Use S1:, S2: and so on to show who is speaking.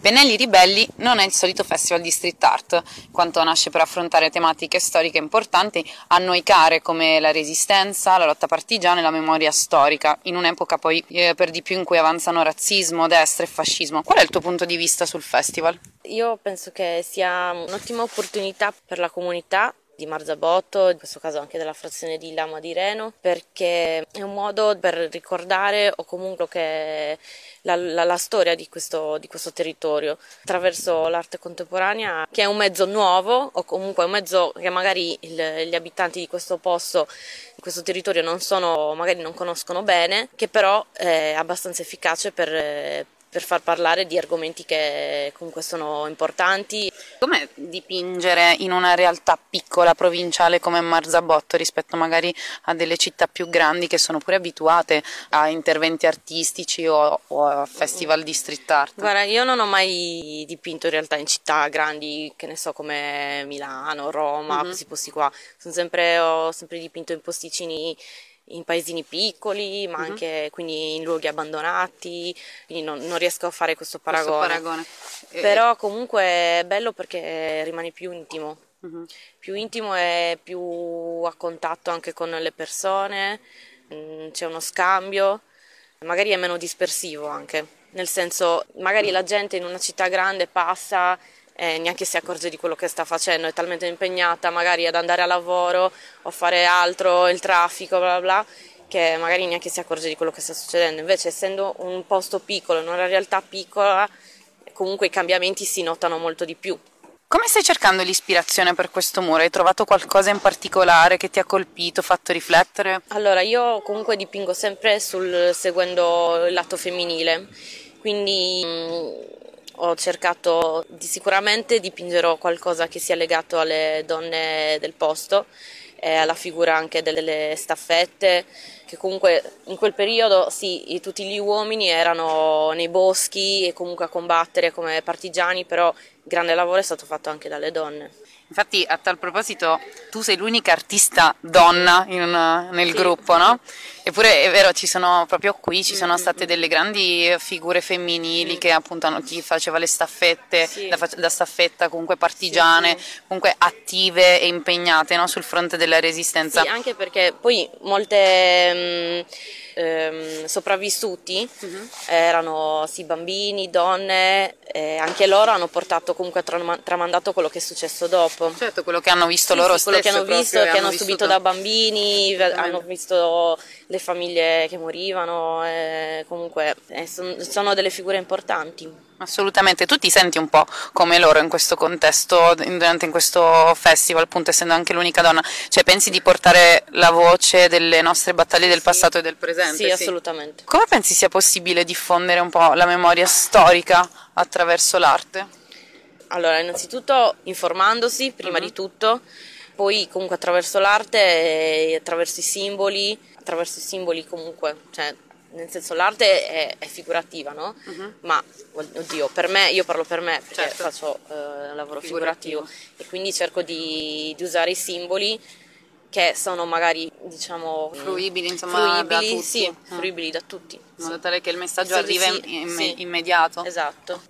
S1: Pennelli Ribelli non è il solito festival di street art, quanto nasce per affrontare tematiche storiche importanti a noi care come la resistenza, la lotta partigiana e la memoria storica, in un'epoca poi eh, per di più in cui avanzano razzismo, destra e fascismo. Qual è il tuo punto di vista sul festival?
S2: Io penso che sia un'ottima opportunità per la comunità di Marzabotto, in questo caso anche della frazione di Lama di Reno, perché è un modo per ricordare o comunque che la, la, la storia di questo, di questo, territorio attraverso l'arte contemporanea, che è un mezzo nuovo o comunque un mezzo che magari il, gli abitanti di questo posto di questo territorio non sono, magari non conoscono bene, che però è abbastanza efficace per, per far parlare di argomenti che comunque sono importanti.
S1: Come dipingere in una realtà piccola, provinciale come Marzabotto rispetto magari a delle città più grandi che sono pure abituate a interventi artistici o, o a festival di street art?
S2: Guarda, io non ho mai dipinto in realtà in città grandi, che ne so, come Milano, Roma, mm-hmm. questi posti qua. Sempre, ho sempre dipinto in posticini in paesini piccoli, ma uh-huh. anche quindi in luoghi abbandonati, quindi non, non riesco a fare questo paragone.
S1: Questo paragone.
S2: Però comunque è bello perché rimane più intimo, uh-huh. più intimo e più a contatto anche con le persone, mm, c'è uno scambio, magari è meno dispersivo anche, nel senso magari la gente in una città grande passa e neanche si accorge di quello che sta facendo, è talmente impegnata magari ad andare a lavoro o fare altro, il traffico, bla bla, che magari neanche si accorge di quello che sta succedendo. Invece, essendo un posto piccolo, in una realtà piccola, comunque i cambiamenti si notano molto di più.
S1: Come stai cercando l'ispirazione per questo muro? Hai trovato qualcosa in particolare che ti ha colpito, fatto riflettere?
S2: Allora, io comunque dipingo sempre sul, seguendo il lato femminile, quindi mm, ho cercato di sicuramente dipingerò qualcosa che sia legato alle donne del posto, e alla figura anche delle staffette, che comunque in quel periodo sì, tutti gli uomini erano nei boschi e comunque a combattere come partigiani, però grande lavoro è stato fatto anche dalle donne.
S1: Infatti, a tal proposito, tu sei l'unica artista donna in, nel sì. gruppo, no? Eppure è vero, ci sono proprio qui, ci sono state delle grandi figure femminili che appunto hanno, chi faceva le staffette, sì. da, da, staffetta comunque partigiane, sì, comunque attive e impegnate no? sul fronte della resistenza.
S2: Sì, anche perché poi molte... Ehm, sopravvissuti uh-huh. erano sì bambini, donne, eh, anche loro hanno portato comunque tram- tramandato quello che è successo dopo.
S1: Certo, quello che hanno visto sì, loro
S2: sì, quello
S1: che
S2: hanno visto, che hanno subito da bambini, hanno visto le famiglie che morivano, eh, comunque eh, son, sono delle figure importanti.
S1: Assolutamente, tu ti senti un po' come loro in questo contesto, durante in questo festival, appunto essendo anche l'unica donna, cioè pensi di portare la voce delle nostre battaglie del passato e del presente?
S2: Sì, sì, assolutamente.
S1: Come pensi sia possibile diffondere un po' la memoria storica attraverso l'arte?
S2: Allora, innanzitutto informandosi prima uh-huh. di tutto, poi comunque attraverso l'arte attraverso i simboli, attraverso i simboli comunque, cioè nel senso l'arte è, è figurativa, no? Uh-huh. Ma oddio, per me, io parlo per me perché certo. faccio uh, lavoro figurativo. figurativo. e quindi cerco di, di, usare i simboli che sono magari diciamo
S1: fruibili, insomma,
S2: fruibili,
S1: da tutti.
S2: Sì, mm. fruibili da tutti.
S1: In modo tale che il messaggio sì, arrivi sì, immediato.
S2: Esatto.